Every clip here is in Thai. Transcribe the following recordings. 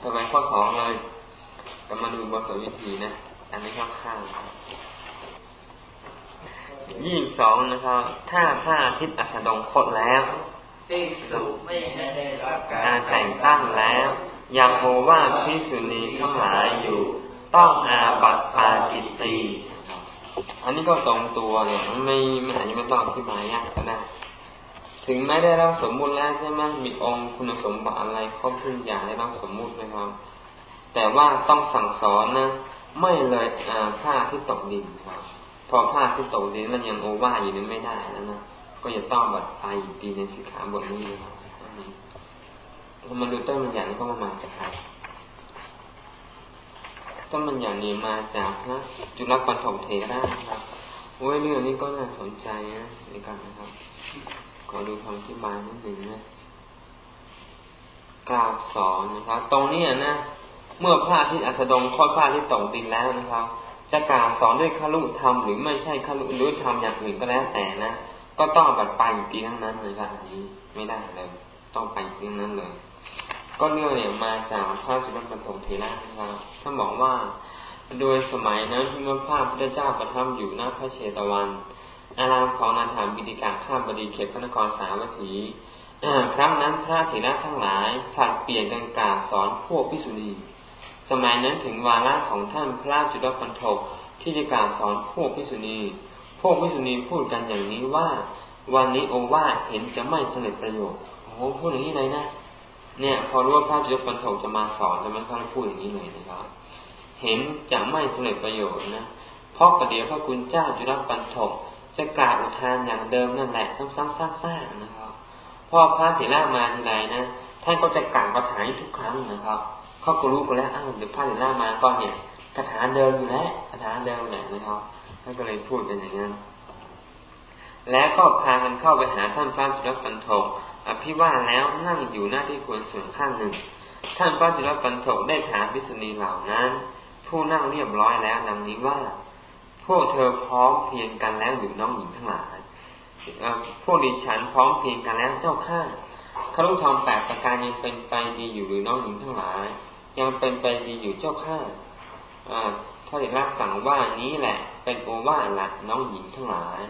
ต่อไปข้อสองเลยก็มาดูบทสวิธีนะ อันนี้ข้างข้างยี่สิบสองนะครับ ถ้าพระอาทิตย์อัสดงคตแล้วภิกษุไม่ได้รับการแต่งตั้งแล้ว ยังโมว่าพิสุนีทั้งหลายอยู่ ต้องอาบัตปาจิตตี อันนี้ก็ตรงตัวเนี่ยไม่ไม่อาจจะไม่ต้องอธิบายยากก็ได้ ถึงไม่ได้รับสมมุติแล้วใช่ไหมมีองค์คุณสมบัติอะไรครบทุกอย่างได้รับสมมุตินะครับ แต่ว่าต้องสั่งสอนนะไม่เลยผ้าที่ตกดินครับ พอผ้าที่ตกดินมันยังโอว่าอยู่นั้นไม่ได้แล้วนะก็จะต้องบัดไปปีในสิกขาบทนี้นะครับมันดูต้นมันอย่างนี้ก็มาจากใครต้นมันอย่างนี้มาจากนะจุลปันถมเทระครับโอ้ยเรื่องนี้ก็น่าสนใจนะในการนะครับ ขอดูคำอธิบายนิดหนึ่งนะกล่าวสอนนะครับ ตรงนี้นะ เมื่อผ้าที่อัสดงค่อยผ้าที่ตกดินแล้วนะครับ จะกล่าวสอนด้วยขลุธรรมหรือไม่ใช่ขลุหรือธรรมอย่างอื่นก็แล้วแต่นะ ก็ต้องบัดไปปีทั้งนั้นเลยครับอันนี้ไม่ได้เลย ต้องไปปีนั้นเลย ก็เรื่องเนี่ยมาจากพระจุลปันถมเทระนะครับท่านบอกว่า โดยสมัยนั้นที่พระพุทธเจ้าประทับอยู่หน้าพระเชตวัน อารามของนาถามบิดิกาข้ามบดีเขตพระนครสาวัตถีครั้งนั้นพระเถระทั้งหลายผลัดเปลี่ยนกันกล่าวสอนพวกพิสุณีสมัยนั้นถึงวาระของท่านพระจุลปันทกที่จะกล่าวสอนพวกพิสุณีพวกพิสุณีพูดกันอย่างนี้ว่า วันนี้โอวาเห็นจะไม่สำเร็จประโยชน์โอ้โหพูดอย่างนี้เลยนะ เนี่ย พอรู้ว่าพระจุลปันทกจะมาสอนจะม่ค่อยพูดอย่างนี้เลยนะครับ เห็นจะไม่สำเร็จประโยชน์นะเพราะประเดี๋ยวพระคุณเจ้าจุลปันทก จะกล่าวอุทานอย่างเดิมนั่นแหละ ซ้ำๆซากๆนะครับพ่อพระเถระมาทีไรนะท่านก็จะกล่าวคาถาทุกครั้งนะครับเขาก็รู้กันแล้วอ้าวเดี๋ยวพระเถระมาก็เนี่ยคาถาเดิมอยู่แล้วคาถาเดิมแหละนะครับท่านก็เลยพูดเป็นอย่างนั้นแล้วก็พากันเข้าไปหาท่านพระจุลปันโทอภิวาแล้วนั่งอยู่หน้าที่ควรส่วนข้างหนึ่ง ท่านพระจุลปันโทได้ถามพิษณีเหล่านั้น ผู้นั่งเรียบร้อยแล้วดังนี้ว่า พวกเธอพร้อมเพียงกันแล้วหรือน้องหญิงทั้งหลายพวกดิฉันพร้อมเพียงกันแล้วเจ้าข้าคารุธรรมแปดประการยังเป็นไปดีอยู่หรือน้องหญิงทั้งหลาย ยังเป็นไปดีอยู่เจ้าข้าพระเดชรักสั่งว่านี้แหละ เป็นโอวาหลักน้องหญิงทั้งหลาย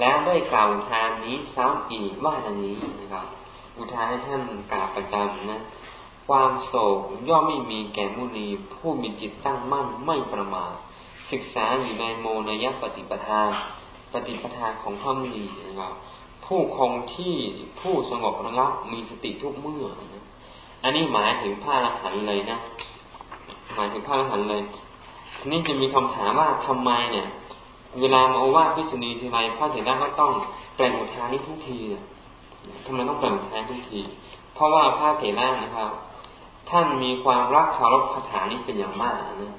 แล้วได้กล่าวทานนี้ซ้ำอีกว่าดังนี้นะครับ อุทานให้ท่านกล่าวประจำนะความโศกย่อมไม่มีแก่มุนีผู้มีจิตตั้งมั่นไม่ประมาท ศึกษาอยู่ในโมนยปฏิปทา ปฏิปทาของพระมีนะครับผู้คงที่ผู้สงบระงับมีสติทุกเมื่อนะอันนี้หมายถึงพระอรหันต์เลยนะหมายถึงพระอรหันต์เลยทีนี้จะมีคำถามว่าทำไมเนี่ย เวลามาโอวาทพิษุณีทีไรพระเถระก็ต้องแปลงอุทานนี้ทุกทีเนี่ยทำไมต้องแปลงอุทานทุกที เพราะว่าพระเถระนะครับ ท่านมีความรักเคารพคาถานี้เป็นอย่างมากนะ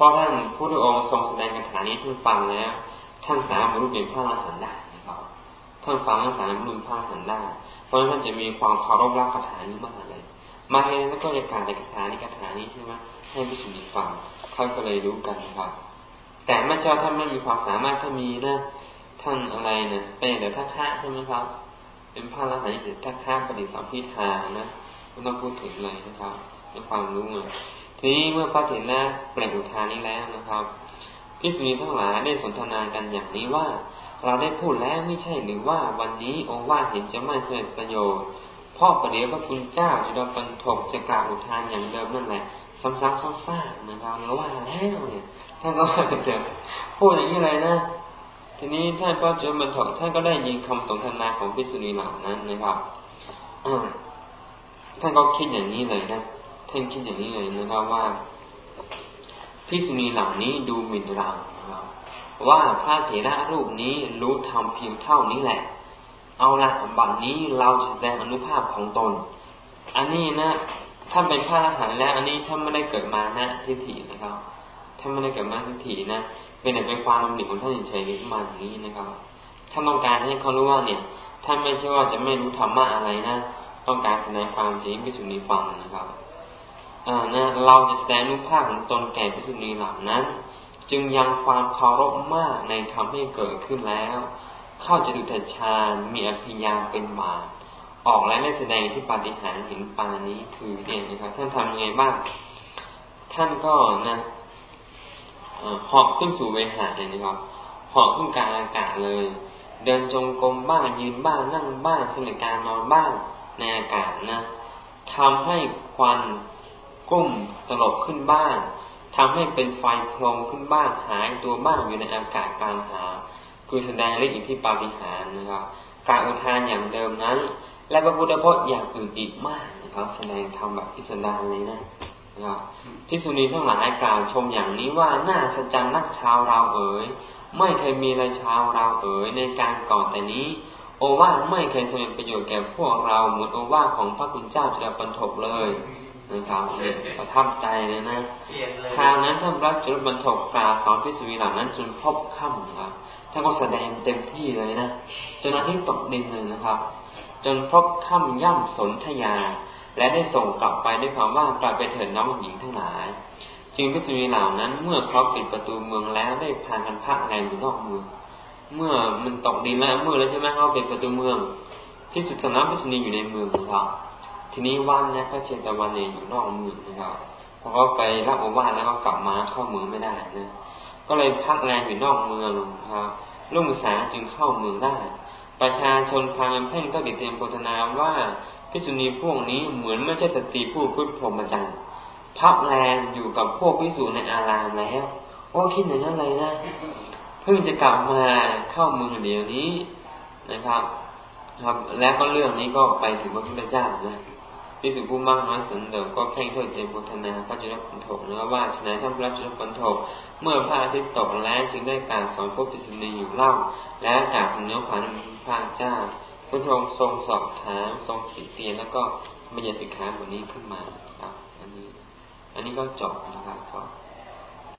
ราะท่านผู้ที่องค์ทรงแสดงคาถานี้ท่านฟังแล้วท่านสามารถรู้เป็นพระอรหันต์ได้นะครับท่านฟังท่านสามารถรู้พระอรหันต์ได้เพราะฉะนั้นท่านจะมีความเคารพรักคาถานี้มากเลย มาเองแล้วก็จะกาวในคาถานี้คาถานี้ใช่ไหมให้ผู้สุนีฟังท่านก็เลยรู้กันนะครับแต่ไม่ใช่ท่านไม่มีความสามารถถ้ามีนะท่านอะไรนี่ยเป็นเดี๋ยวท่าท่าใช่ไหมครับ เป็นพระอรหันต์หรือท่าท่าปฏิสัมพิทานะไม่ต้องพูดถึงเลยนะครับในความรู้เลย ทีนี้เมื่อพระเถระเปล่งอุทานนี้แล้วนะครับพิสุนีทั้งหลายได้สนทนากันอย่างนี้ว่า เราได้พูดแล้วไม่ใช่หรือว่าวันนี้โอวาเห็นจะไม่เกิดประโยชน์พ่อประเดี๋ยวพระคุณเจ้าจะโดนปันถกจะกล่าวอุทานอย่างเดิมนั่นแหละซ้ำๆซ้ำๆนะครับแล้วว่าแล้วเนี่ยท่านก็จะพูดอย่างนี้เลยนะทีนี้ท่านพระจุลปันถกท่านก็ได้ยินคำสนทนาของพิสุนีเหล่านั้นนะครับอท่านก็คิดอย่างนี้เลยนะ ท่านคิดอย่างนี้เลยนะครับว่าพิสุณีเหล่านี้ดูหมิ่นเราว่าพระเถระรูปนี้รู้ทำเพียงเท่านี้แหละ เอาละบัดนี้เราแสดงอนุภาพของตน อันนี้นะ ถ้าเป็นพระอรหันต์แล้ว อันนี้ถ้านไม่ได้เกิดมานะทิฏฐินะครับถ้านไม่ได้เกิดมาทิฏฐินะเป็นแต่เป็นความลำดิของท่านเฉยๆมาอย่างนี้นะครับถ้านต้องการให้เขารู้ว่าเนี่ยท่านไม่ใช่ว่าจะไม่รู้ธรรมะอะไรนะ ต้องการแสดงความจริงพิสุนีฟังนะครับ นะเราจะแสดงรูปภาพของตนแก่พิสุณีเหล่านั้น จึงยังความเคารพมากในทำให้เกิดขึ้นแล้ว เข้าจะดุจฌานมีอภิญญาเป็นบาตออกและได้แสดงที่ปาฏิหาริย์เห็นปานี้คือเนี่ยนะครับท่านทำยังไงบ้าง ท่านก็นะเหาะขึ้นสู่เวหาเลยนะครับเหาะขึ้นกลางอากาศเลย เดินจงกรมบ้างยืนบ้างนั่งบ้างสมิการนอนบ้างในอากาศนะทำให้ควัน กุ้มตลบขึ้นบ้างทำให้เป็นไฟโพลงขึ้นบ้างหายตัวบ้างอยู่ในอากาศกลางหาคือแสดงฤทธิ์อิทธิปาฏิหาริย์นะครับการอุทานอย่างเดิมนั้น และพระพุทธพจน์อย่างอื่นอีกมากนะครับ แสดงธรรมแบบพิสดารเลยนะนะครับพิสุนีทั้งหลายกล่าวชมอย่างนี้ว่าน่าสะจันนักชาวเราเอ๋ยไม่เคยมีเลยชาวเราเอ๋ยในการก่อนแต่นี้ โอวาไม่เคยสมเป็นประโยชน์แก่พวกเราเหมือนโอวาของพระคุณเจ้าจุลปันทกเลย นะครับประทับใจเลยนะทางนั้นท่านพระจุลปันทกกล่าวสอนพิสุนีเหล่านั้นจนพบค่ำนะครับท่านก็แสดงเต็มที่เลยนะจนอาทิตย์ตกดินเลยนะครับ จนพบค่ำย่ำสนธยา และได้ส่งกลับไปด้วยความว่ากลับไปเถิดน้องหญิงทั้งหลาย จึงพิสุนีเหล่านั้นเมื่อเขาปิดประตูเมืองแล้วได้พากันพักแรมอยู่นอกเมืองเมื่อมันตกดินแล้วเมื่อแล้วใช่ไหมเขาปิดประตูเมืองที่สุดสำนักพิสุนีอยู่ในเมืองนะครับ ทีนี้วันนะพระเชตวันเองอยู่นอกเมืองนะครับพอเขาไปรับโอวาทแล้วก็กลับมาเข้าเมืองไม่ได้นะก็เลยพักแรมอยู่นอกเมืองนะครับลุงสาจึงเข้าเมืองได้ ประชาชนพากันเพ่งก็ติเตรียมโพธนาว่าพิสุนีพวกนี้เหมือนไม่ใช่สตรีผู้พุทธพรหมจรรย์พักแรมอยู่กับพวกพิสูจในอารามแล้วโอ้คิดอย่างนั้นเลยนะเพิ่งจะกลับมาเข้าเมืองเดี๋ยวนี้นะครับ ครับ แล้วก็เรื่องนี้ก็ไปถึงพระพุทธเจ้านะ พิสุผู้มากน้อยสันเดิมก็เพ่งโทษเจโพธนาพระจุลปันโถนะว่าฉนัยท่านพระจุลปันโถเมื่อพระอาทิตย์ตกแล้วจึงได้การสอนพวกพิสุนีอยู่เล่า และกล่าวเนื้อขานพระเจ้าพระองค์ทรงสอบถามทรงขีดเตียนแล้วก็มียสิกขาบทนี้ขึ้นมาครับ อันนี้ อันนี้ก็จบนะครับก็